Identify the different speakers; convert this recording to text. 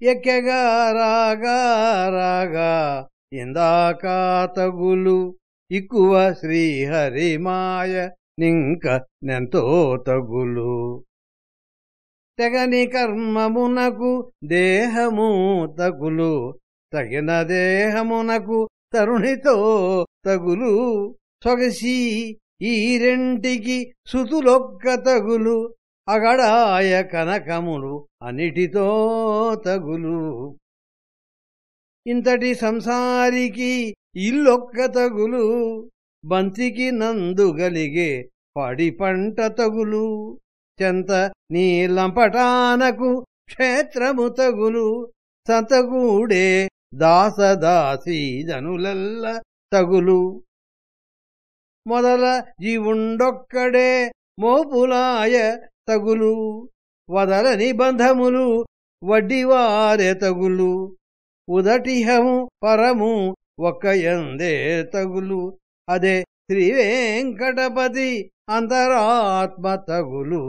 Speaker 1: ఎక్కెగా రాగా రాగా ఇందాక తగులు ఇక్కువ శ్రీహరిమాయ నింక నెంతో తగులు తెగని కర్మమునకు దేహము తగులు తగిన దేహమునకు తరుణితో తగులు సొగసి ఈ రెంటికి సుతులొక్క తగులు అగడాయ కనకములు అన్నిటితో తగులు. ఇంతటి సంసారికి ఇల్లొక్క తగులు బంతికి నందుగలిగే పడి పంట తగులు. చెంత నీలంపటానకు క్షేత్రము తగులు సతగూడే దాసదాసీ జనులల్ల తగులు. మొదల జీవుండొక్కడే మోపులాయ తగులు వదలని బంధములు వడ్డివారే తగులు. ఉదటిహము పరము ఒక్కయందే తగులు. అదే శ్రీ వెంకటపతి అంతరాత్మ తగులు.